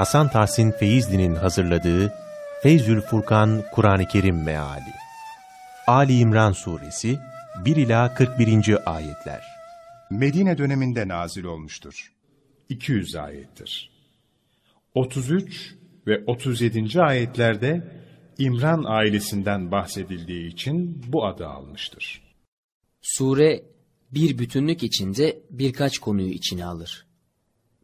Hasan Tahsin Feyzli'nin hazırladığı Feyzül Furkan Kur'an-ı Kerim Meali Ali İmran Suresi 1 ila 41. ayetler. Medine döneminde nazil olmuştur. 200 ayettir. 33 ve 37. ayetlerde İmran ailesinden bahsedildiği için bu adı almıştır. Sure bir bütünlük içinde birkaç konuyu içine alır.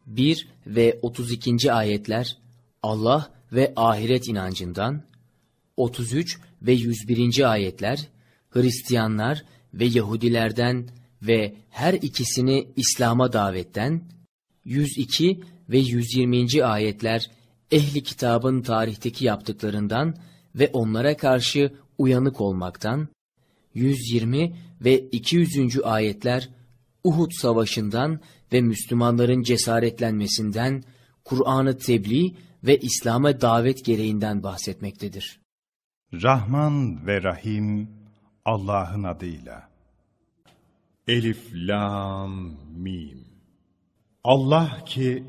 1 ve 32. ayetler Allah ve ahiret inancından, 33 ve 101. ayetler Hristiyanlar ve Yahudilerden ve her ikisini İslam'a davetten, 102 ve 120. ayetler ehli kitabın tarihteki yaptıklarından ve onlara karşı uyanık olmaktan, 120 ve 200. ayetler Uhud Savaşı'ndan ve Müslümanların cesaretlenmesinden, Kur'an'ı tebliğ ve İslam'a davet gereğinden bahsetmektedir. Rahman ve Rahim Allah'ın adıyla. Elif, Lam, Mim. Allah ki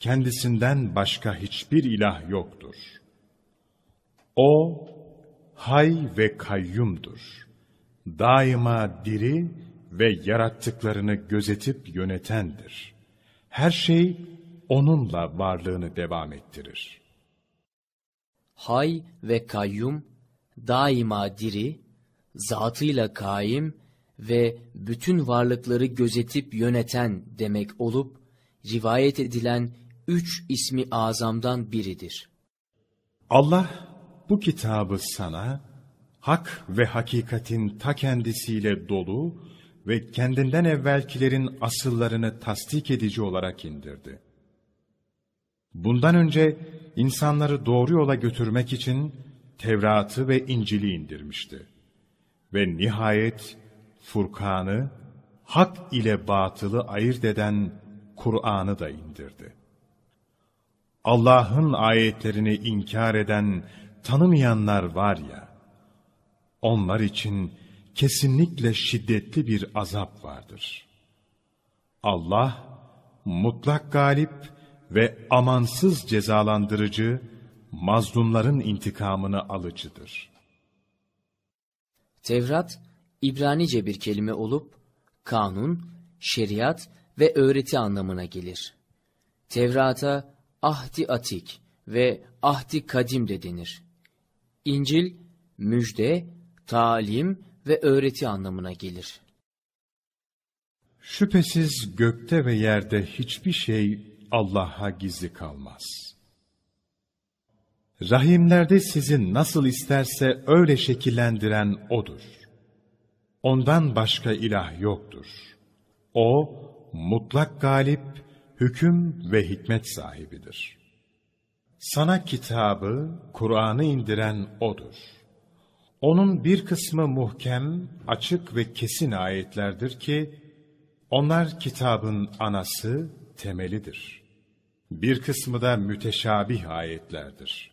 kendisinden başka hiçbir ilah yoktur. O hay ve kayyumdur. Daima diri ve yarattıklarını gözetip yönetendir. Her şey onunla varlığını devam ettirir. Hay ve kayyum, daima diri, zatıyla kaim ve bütün varlıkları gözetip yöneten demek olup, rivayet edilen üç ismi azamdan biridir. Allah bu kitabı sana, hak ve hakikatin ta kendisiyle dolu ve kendinden evvelkilerin asıllarını tasdik edici olarak indirdi. Bundan önce insanları doğru yola götürmek için Tevrat'ı ve İncil'i indirmişti. Ve nihayet Furkan'ı, hak ile batılı ayırt eden Kur'an'ı da indirdi. Allah'ın ayetlerini inkar eden, tanımayanlar var ya, onlar için kesinlikle şiddetli bir azap vardır. Allah, mutlak galip ve amansız cezalandırıcı, mazlumların intikamını alıcıdır. Tevrat, İbranice bir kelime olup, kanun, şeriat ve öğreti anlamına gelir. Tevrat'a ahdi atik ve ahdi kadim de denir. İncil, müjde, talim ve öğreti anlamına gelir. Şüphesiz gökte ve yerde hiçbir şey Allah'a gizli kalmaz. Rahimlerde sizin nasıl isterse öyle şekillendiren O'dur. Ondan başka ilah yoktur. O, mutlak galip, hüküm ve hikmet sahibidir. Sana kitabı, Kur'an'ı indiren O'dur. Onun bir kısmı muhkem, açık ve kesin ayetlerdir ki, onlar kitabın anası, temelidir. Bir kısmı da müteşabih ayetlerdir.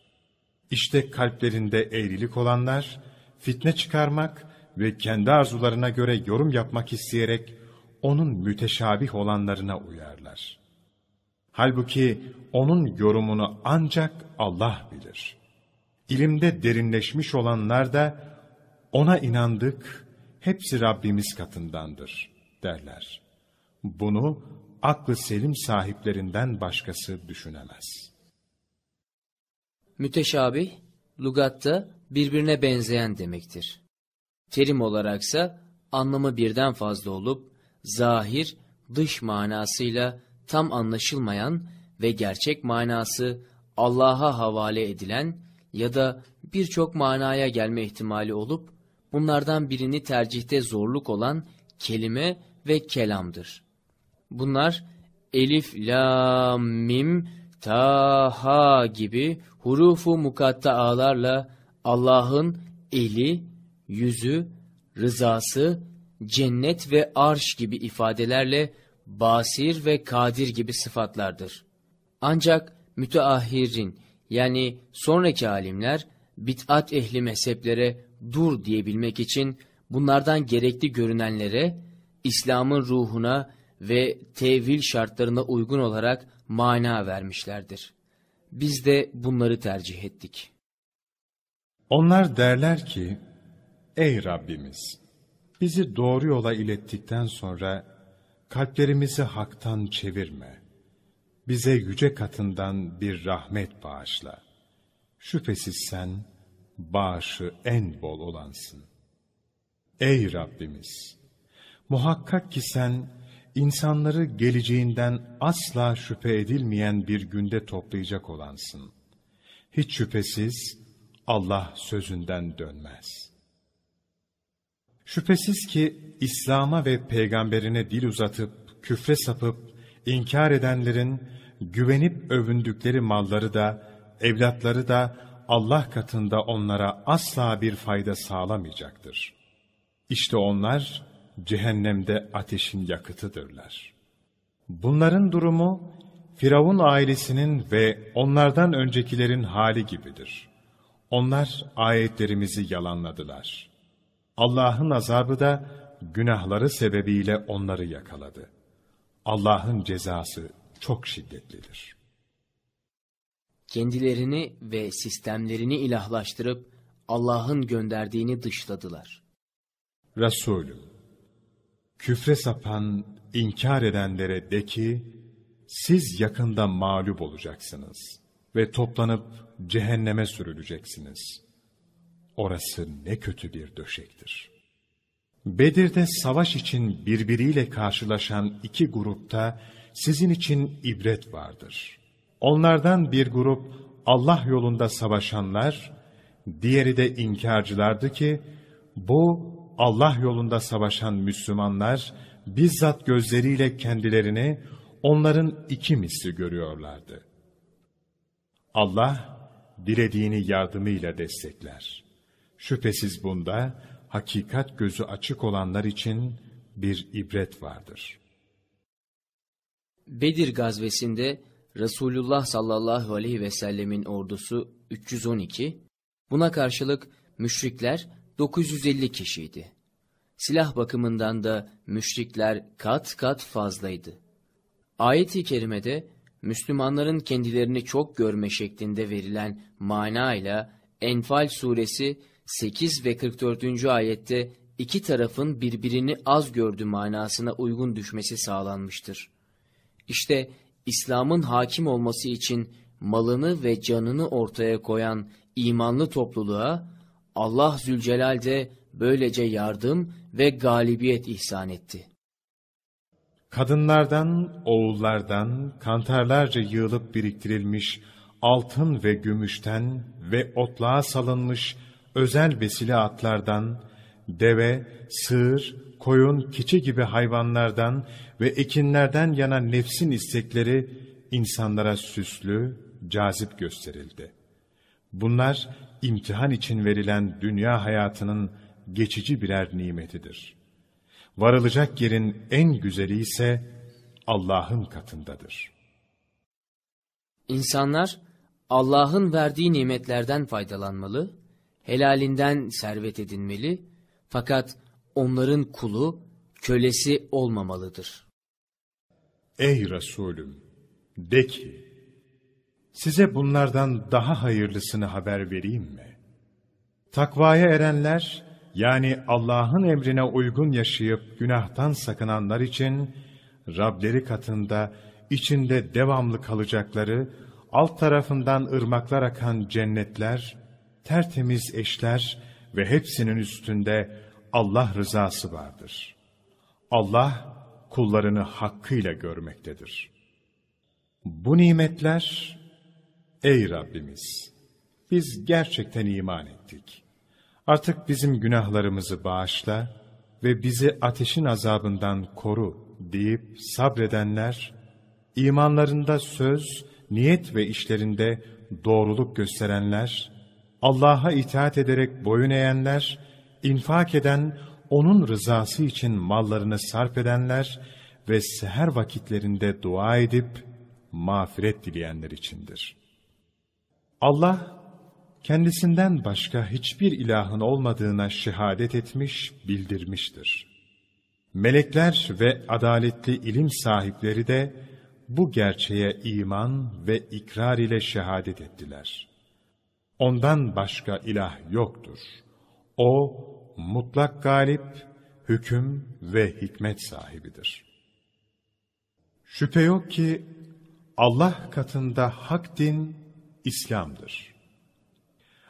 İşte kalplerinde eğrilik olanlar, fitne çıkarmak ve kendi arzularına göre yorum yapmak isteyerek, onun müteşabih olanlarına uyarlar. Halbuki onun yorumunu ancak Allah bilir. İlimde derinleşmiş olanlar da, ona inandık, hepsi Rabbimiz katındandır derler. Bunu aklı selim sahiplerinden başkası düşünemez. Müteşabih, lugatta birbirine benzeyen demektir. Terim olaraksa anlamı birden fazla olup, zahir, dış manasıyla tam anlaşılmayan ve gerçek manası Allah'a havale edilen ya da birçok manaya gelme ihtimali olup, bunlardan birini tercihte zorluk olan kelime ve kelamdır. Bunlar elif, la, mim, ta, ha gibi hurufu mukattaalarla Allah'ın eli, yüzü, rızası, cennet ve arş gibi ifadelerle basir ve kadir gibi sıfatlardır. Ancak müteahhirin yani sonraki alimler bit'at ehli mezheplere dur diyebilmek için bunlardan gerekli görünenlere, İslam'ın ruhuna ve tevil şartlarına uygun olarak mana vermişlerdir. Biz de bunları tercih ettik. Onlar derler ki, Ey Rabbimiz! Bizi doğru yola ilettikten sonra kalplerimizi haktan çevirme. Bize yüce katından bir rahmet bağışla. Şüphesiz sen bağışı en bol olansın. Ey Rabbimiz! Muhakkak ki sen insanları geleceğinden asla şüphe edilmeyen bir günde toplayacak olansın. Hiç şüphesiz Allah sözünden dönmez. Şüphesiz ki İslam'a ve peygamberine dil uzatıp, küfre sapıp, inkar edenlerin güvenip övündükleri malları da, evlatları da Allah katında onlara asla bir fayda sağlamayacaktır. İşte onlar cehennemde ateşin yakıtıdırlar. Bunların durumu Firavun ailesinin ve onlardan öncekilerin hali gibidir. Onlar ayetlerimizi yalanladılar. Allah'ın azabı da günahları sebebiyle onları yakaladı. Allah'ın cezası çok şiddetlidir. Kendilerini ve sistemlerini ilahlaştırıp Allah'ın gönderdiğini dışladılar. Resulüm, küfre sapan, inkar edenlere de ki, siz yakında mağlup olacaksınız ve toplanıp cehenneme sürüleceksiniz. Orası ne kötü bir döşektir. Bedir'de savaş için birbiriyle karşılaşan iki grupta sizin için ibret vardır. Onlardan bir grup Allah yolunda savaşanlar, diğeri de inkarcılardı ki, bu Allah yolunda savaşan Müslümanlar bizzat gözleriyle kendilerini onların iki misli görüyorlardı. Allah dilediğini yardımıyla destekler. Şüphesiz bunda hakikat gözü açık olanlar için bir ibret vardır. Bedir gazvesinde Resulullah sallallahu aleyhi ve sellemin ordusu 312, buna karşılık müşrikler 950 kişiydi. Silah bakımından da müşrikler kat kat fazlaydı. Ayet-i kerimede Müslümanların kendilerini çok görme şeklinde verilen manayla Enfal suresi 8 ve 44. ayette iki tarafın birbirini az gördü manasına uygun düşmesi sağlanmıştır. İşte İslam'ın hakim olması için malını ve canını ortaya koyan imanlı topluluğa Allah Zülcelal de böylece yardım ve galibiyet ihsan etti. Kadınlardan, oğullardan, kantarlarca yığılıp biriktirilmiş altın ve gümüşten ve otluğa salınmış özel vesile atlardan, deve, sığır, koyun, keçi gibi hayvanlardan ve ekinlerden yana nefsin istekleri insanlara süslü, cazip gösterildi. Bunlar imtihan için verilen dünya hayatının geçici birer nimetidir. Varılacak yerin en güzeli ise Allah'ın katındadır. İnsanlar Allah'ın verdiği nimetlerden faydalanmalı, helalinden servet edinmeli fakat onların kulu, kölesi olmamalıdır. Ey Resulüm! De ki, size bunlardan daha hayırlısını haber vereyim mi? Takvaya erenler, yani Allah'ın emrine uygun yaşayıp günahtan sakınanlar için, Rableri katında içinde devamlı kalacakları, alt tarafından ırmaklar akan cennetler, tertemiz eşler ve hepsinin üstünde Allah rızası vardır. Allah kullarını hakkıyla görmektedir. Bu nimetler, ey Rabbimiz, biz gerçekten iman ettik. Artık bizim günahlarımızı bağışla ve bizi ateşin azabından koru deyip sabredenler, imanlarında söz, niyet ve işlerinde doğruluk gösterenler, Allah'a itaat ederek boyun eğenler, infak eden, onun rızası için mallarını sarf edenler ve seher vakitlerinde dua edip mağfiret dileyenler içindir. Allah, kendisinden başka hiçbir ilahın olmadığına şehadet etmiş, bildirmiştir. Melekler ve adaletli ilim sahipleri de bu gerçeğe iman ve ikrar ile şehadet ettiler. Ondan başka ilah yoktur. O, mutlak galip, hüküm ve hikmet sahibidir. Şüphe yok ki Allah katında hak din İslam'dır.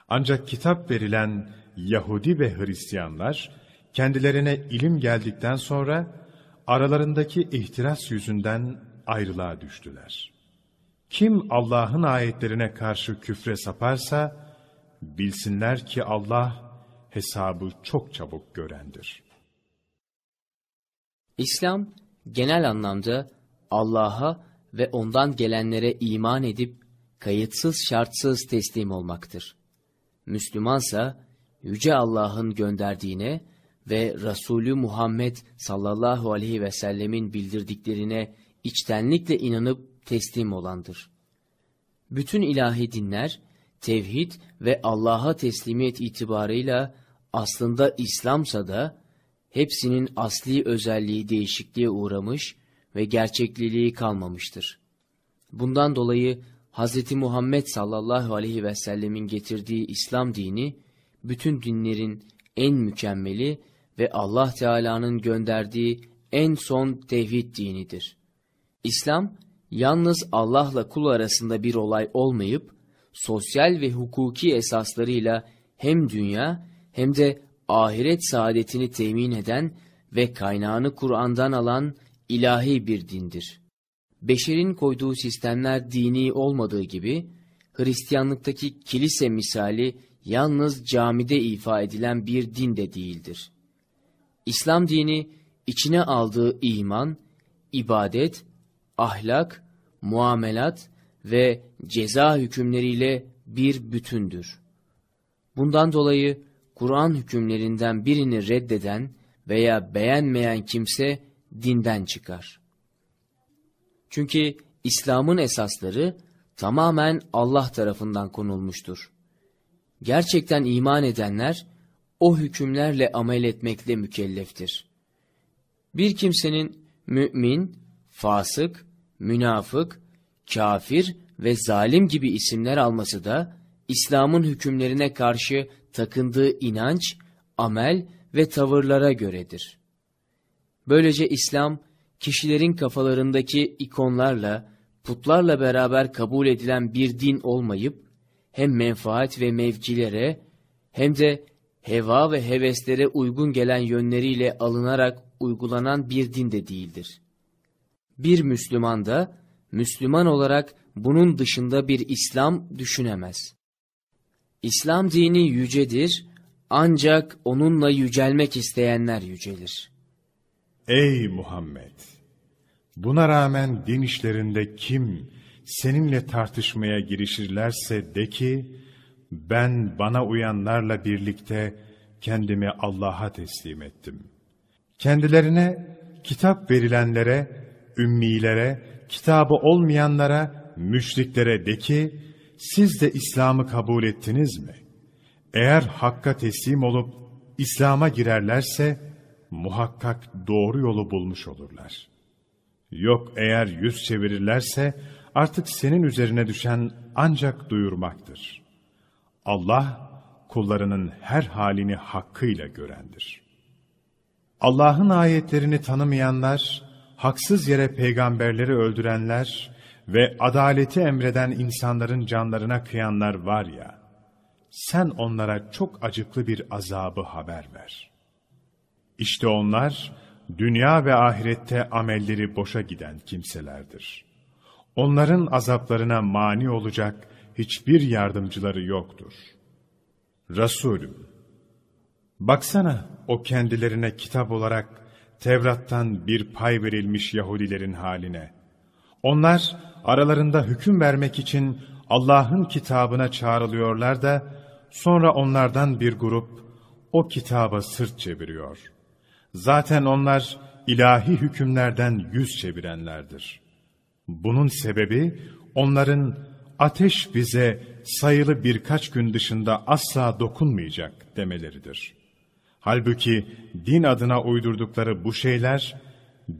Ancak kitap verilen Yahudi ve Hristiyanlar kendilerine ilim geldikten sonra aralarındaki ihtiras yüzünden ayrılığa düştüler. Kim Allah'ın ayetlerine karşı küfre saparsa bilsinler ki Allah hesabı çok çabuk görendir. İslam genel anlamda Allah'a ve ondan gelenlere iman edip kayıtsız şartsız teslim olmaktır. Müslümansa Yüce Allah'ın gönderdiğine ve Resulü Muhammed sallallahu aleyhi ve sellemin bildirdiklerine içtenlikle inanıp teslim olandır. Bütün ilahi dinler, tevhid ve Allah'a teslimiyet itibarıyla aslında İslamsa da hepsinin asli özelliği değişikliğe uğramış ve gerçekliliği kalmamıştır. Bundan dolayı Hz. Muhammed sallallahu aleyhi ve sellemin getirdiği İslam dini, bütün dinlerin en mükemmeli ve Allah Teala'nın gönderdiği en son tevhid dinidir. İslam, yalnız Allah'la kul arasında bir olay olmayıp, sosyal ve hukuki esaslarıyla hem dünya hem de ahiret saadetini temin eden ve kaynağını Kur'an'dan alan ilahi bir dindir. Beşerin koyduğu sistemler dini olmadığı gibi, Hristiyanlıktaki kilise misali yalnız camide ifa edilen bir din de değildir. İslam dini içine aldığı iman, ibadet, ahlak, muamelat ve ceza hükümleriyle bir bütündür. Bundan dolayı Kur'an hükümlerinden birini reddeden veya beğenmeyen kimse dinden çıkar. Çünkü İslam'ın esasları tamamen Allah tarafından konulmuştur. Gerçekten iman edenler o hükümlerle amel etmekle mükelleftir. Bir kimsenin mümin, fasık, münafık, kafir ve zalim gibi isimler alması da İslam'ın hükümlerine karşı takındığı inanç, amel ve tavırlara göredir. Böylece İslam, kişilerin kafalarındaki ikonlarla, putlarla beraber kabul edilen bir din olmayıp, hem menfaat ve mevcilere, hem de heva ve heveslere uygun gelen yönleriyle alınarak uygulanan bir din de değildir. Bir Müslüman da, Müslüman olarak bunun dışında bir İslam düşünemez. İslam dini yücedir, ancak onunla yücelmek isteyenler yücelir. Ey Muhammed! Buna rağmen din işlerinde kim seninle tartışmaya girişirlerse de ki, ben bana uyanlarla birlikte kendimi Allah'a teslim ettim. Kendilerine kitap verilenlere, ümmilere, kitabı olmayanlara, müşriklere de ki, siz de İslam'ı kabul ettiniz mi? Eğer Hakk'a teslim olup İslam'a girerlerse, muhakkak doğru yolu bulmuş olurlar. Yok eğer yüz çevirirlerse, artık senin üzerine düşen ancak duyurmaktır. Allah, kullarının her halini hakkıyla görendir. Allah'ın ayetlerini tanımayanlar, haksız yere peygamberleri öldürenler ve adaleti emreden insanların canlarına kıyanlar var ya, sen onlara çok acıklı bir azabı haber ver. İşte onlar, dünya ve ahirette amelleri boşa giden kimselerdir. Onların azaplarına mani olacak hiçbir yardımcıları yoktur. Resulüm, baksana o kendilerine kitap olarak Tevrat'tan bir pay verilmiş Yahudilerin haline. Onlar aralarında hüküm vermek için Allah'ın kitabına çağrılıyorlar da sonra onlardan bir grup o kitaba sırt çeviriyor. Zaten onlar ilahi hükümlerden yüz çevirenlerdir. Bunun sebebi onların ateş bize sayılı birkaç gün dışında asla dokunmayacak demeleridir. Halbuki din adına uydurdukları bu şeyler,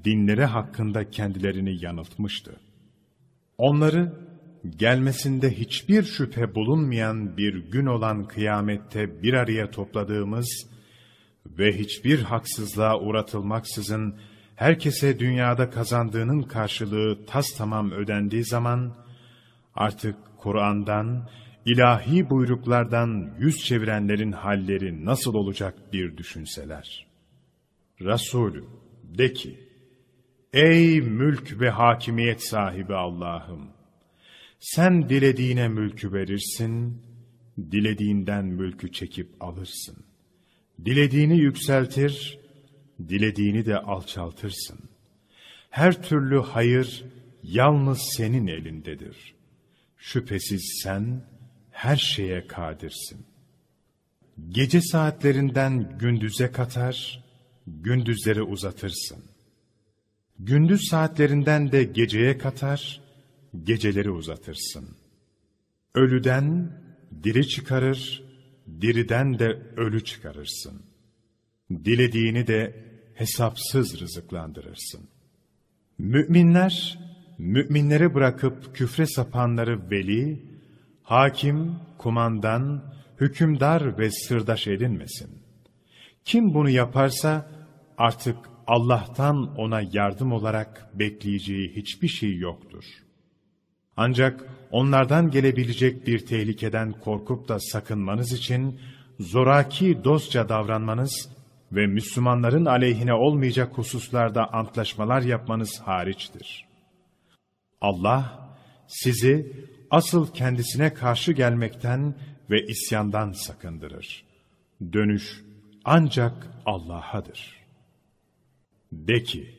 dinleri hakkında kendilerini yanıltmıştı. Onları, gelmesinde hiçbir şüphe bulunmayan bir gün olan kıyamette bir araya topladığımız ve hiçbir haksızlığa uğratılmaksızın herkese dünyada kazandığının karşılığı tas tamam ödendiği zaman, artık Kur'an'dan, ilahi buyruklardan yüz çevirenlerin halleri nasıl olacak bir düşünseler. Resulü, de ki, Ey mülk ve hakimiyet sahibi Allah'ım! Sen dilediğine mülkü verirsin, dilediğinden mülkü çekip alırsın. Dilediğini yükseltir, dilediğini de alçaltırsın. Her türlü hayır yalnız senin elindedir. Şüphesiz sen her şeye kadirsin. Gece saatlerinden gündüze katar, gündüzleri uzatırsın. Gündüz saatlerinden de geceye katar, geceleri uzatırsın. Ölüden diri çıkarır, diriden de ölü çıkarırsın. Dilediğini de hesapsız rızıklandırırsın. Müminler, müminleri bırakıp küfre sapanları veli, hakim, kumandan, hükümdar ve sırdaş edinmesin. Kim bunu yaparsa artık Allah'tan ona yardım olarak bekleyeceği hiçbir şey yoktur. Ancak onlardan gelebilecek bir tehlikeden korkup da sakınmanız için zoraki dostça davranmanız ve Müslümanların aleyhine olmayacak hususlarda antlaşmalar yapmanız hariçtir. Allah sizi asıl kendisine karşı gelmekten ve isyandan sakındırır. Dönüş ancak Allah'adır. De ki,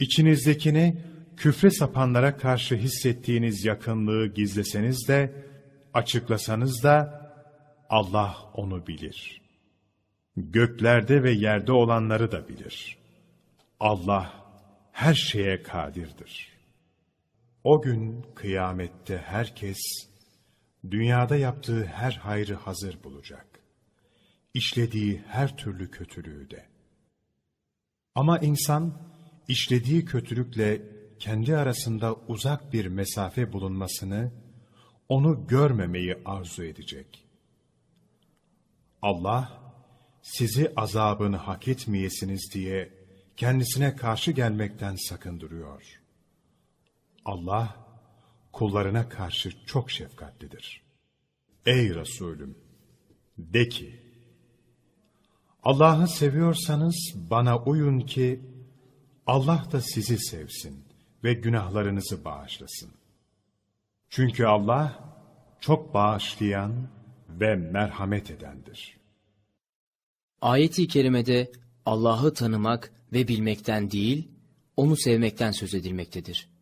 içinizdekini küfre sapanlara karşı hissettiğiniz yakınlığı gizleseniz de, açıklasanız da Allah onu bilir. Göklerde ve yerde olanları da bilir. Allah her şeye kadirdir. O gün kıyamette herkes, dünyada yaptığı her hayrı hazır bulacak. İşlediği her türlü kötülüğü de. Ama insan, işlediği kötülükle kendi arasında uzak bir mesafe bulunmasını, onu görmemeyi arzu edecek. Allah, sizi azabını hak etmeyesiniz diye kendisine karşı gelmekten sakındırıyor. Allah, kullarına karşı çok şefkatlidir. Ey Resulüm! De ki, Allah'ı seviyorsanız bana uyun ki, Allah da sizi sevsin ve günahlarınızı bağışlasın. Çünkü Allah çok bağışlayan ve merhamet edendir. Ayet-i kerimede Allah'ı tanımak ve bilmekten değil, onu sevmekten söz edilmektedir.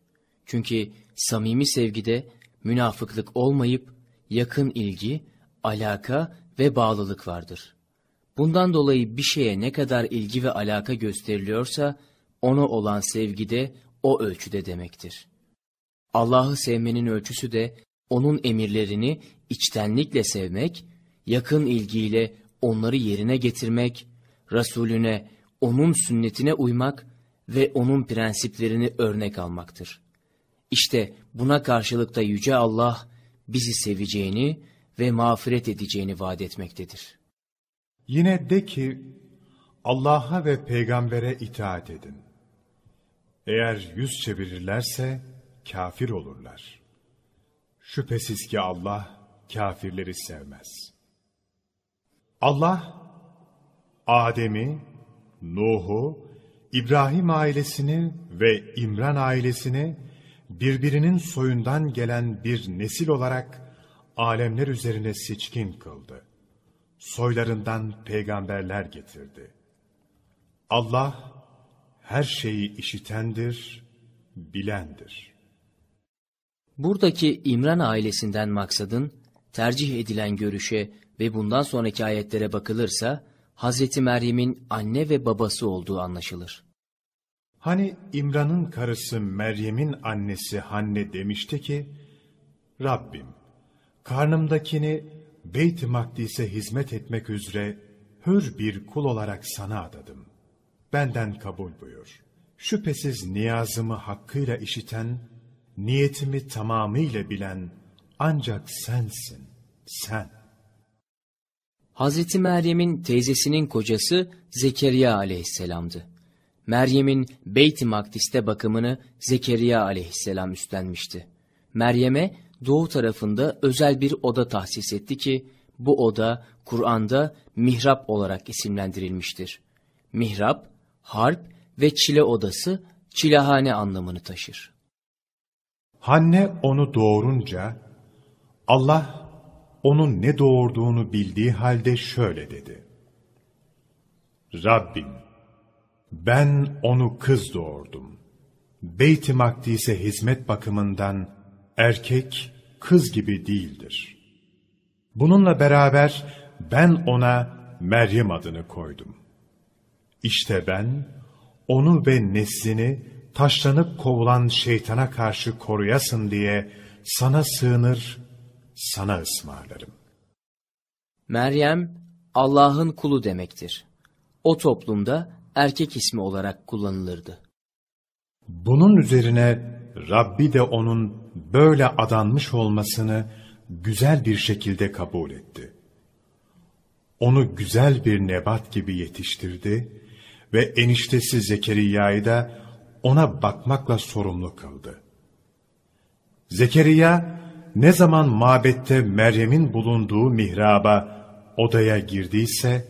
Çünkü samimi sevgide münafıklık olmayıp yakın ilgi, alaka ve bağlılık vardır. Bundan dolayı bir şeye ne kadar ilgi ve alaka gösteriliyorsa, ona olan sevgi de o ölçüde demektir. Allah'ı sevmenin ölçüsü de onun emirlerini içtenlikle sevmek, yakın ilgiyle onları yerine getirmek, Resulüne, onun sünnetine uymak ve onun prensiplerini örnek almaktır. İşte buna karşılık da Yüce Allah bizi seveceğini ve mağfiret edeceğini vaat etmektedir. Yine de ki Allah'a ve peygambere itaat edin. Eğer yüz çevirirlerse kafir olurlar. Şüphesiz ki Allah kafirleri sevmez. Allah Adem'i, Nuh'u, İbrahim ailesini ve İmran ailesini birbirinin soyundan gelen bir nesil olarak alemler üzerine seçkin kıldı. Soylarından peygamberler getirdi. Allah her şeyi işitendir, bilendir. Buradaki İmran ailesinden maksadın tercih edilen görüşe ve bundan sonraki ayetlere bakılırsa Hazreti Meryem'in anne ve babası olduğu anlaşılır. Hani İmran'ın karısı Meryem'in annesi Hanne demişti ki, Rabbim, karnımdakini Beyt-i Makdis'e hizmet etmek üzere hür bir kul olarak sana adadım. Benden kabul buyur. Şüphesiz niyazımı hakkıyla işiten, niyetimi tamamıyla bilen ancak sensin, sen. Hazreti Meryem'in teyzesinin kocası Zekeriya aleyhisselamdı. Meryem'in Beyt-i Makdis'te bakımını Zekeriya aleyhisselam üstlenmişti. Meryem'e doğu tarafında özel bir oda tahsis etti ki, bu oda Kur'an'da mihrap olarak isimlendirilmiştir. Mihrap, harp ve çile odası, çilehane anlamını taşır. Hanne onu doğurunca, Allah onun ne doğurduğunu bildiği halde şöyle dedi. Rabbim, ben onu kız doğurdum. Beyt-i Makdis'e hizmet bakımından erkek kız gibi değildir. Bununla beraber ben ona Meryem adını koydum. İşte ben onu ve neslini taşlanıp kovulan şeytana karşı koruyasın diye sana sığınır, sana ısmarlarım. Meryem, Allah'ın kulu demektir. O toplumda erkek ismi olarak kullanılırdı. Bunun üzerine Rabbi de onun böyle adanmış olmasını güzel bir şekilde kabul etti. Onu güzel bir nebat gibi yetiştirdi ve eniştesi Zekeriya'yı da ona bakmakla sorumlu kıldı. Zekeriya ne zaman mabette Meryem'in bulunduğu mihraba odaya girdiyse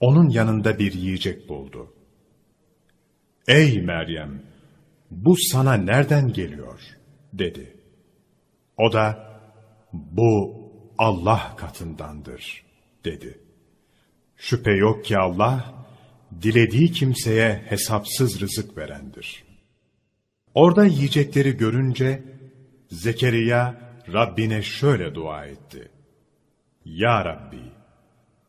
onun yanında bir yiyecek buldu. Ey Meryem! Bu sana nereden geliyor? dedi. O da bu Allah katındandır dedi. Şüphe yok ki Allah dilediği kimseye hesapsız rızık verendir. Orada yiyecekleri görünce Zekeriya Rabbine şöyle dua etti. Ya Rabbi,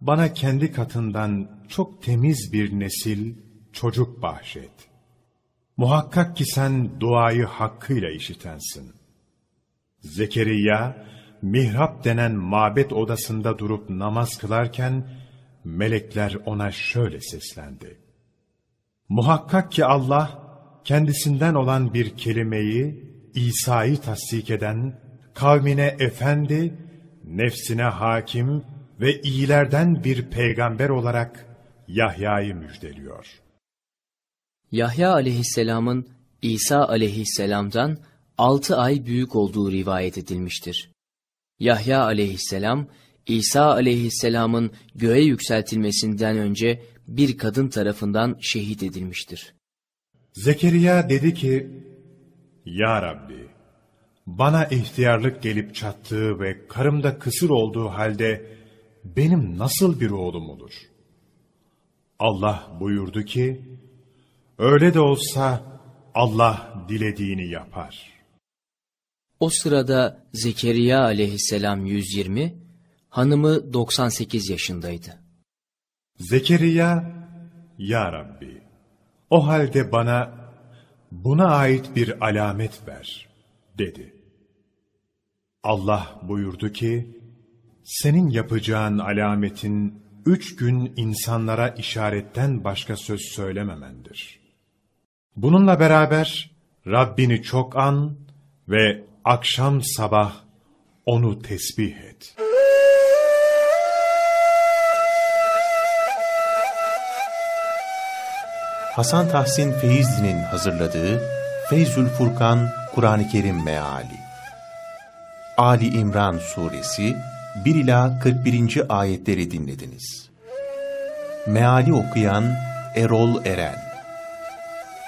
bana kendi katından çok temiz bir nesil, çocuk bahşet. Muhakkak ki sen duayı hakkıyla işitensin. Zekeriya, mihrap denen mabet odasında durup namaz kılarken, melekler ona şöyle seslendi. Muhakkak ki Allah, kendisinden olan bir kelimeyi, İsa'yı tasdik eden, kavmine efendi, nefsine hakim ve iyilerden bir peygamber olarak Yahya'yı müjdeliyor. Yahya aleyhisselamın İsa aleyhisselamdan altı ay büyük olduğu rivayet edilmiştir. Yahya aleyhisselam, İsa aleyhisselamın göğe yükseltilmesinden önce bir kadın tarafından şehit edilmiştir. Zekeriya dedi ki, Ya Rabbi, bana ihtiyarlık gelip çattığı ve karımda kısır olduğu halde benim nasıl bir oğlum olur? Allah buyurdu ki, öyle de olsa Allah dilediğini yapar. O sırada Zekeriya aleyhisselam 120, hanımı 98 yaşındaydı. Zekeriya, Ya Rabbi, o halde bana buna ait bir alamet ver, dedi. Allah buyurdu ki, senin yapacağın alametin üç gün insanlara işaretten başka söz söylememendir. Bununla beraber Rabbini çok an ve akşam sabah onu tesbih et. Hasan Tahsin Feyzli'nin hazırladığı Feyzül Furkan Kur'an-ı Kerim Meali Ali İmran Suresi 1 ila 41. ayetleri dinlediniz. Meali okuyan Erol Eren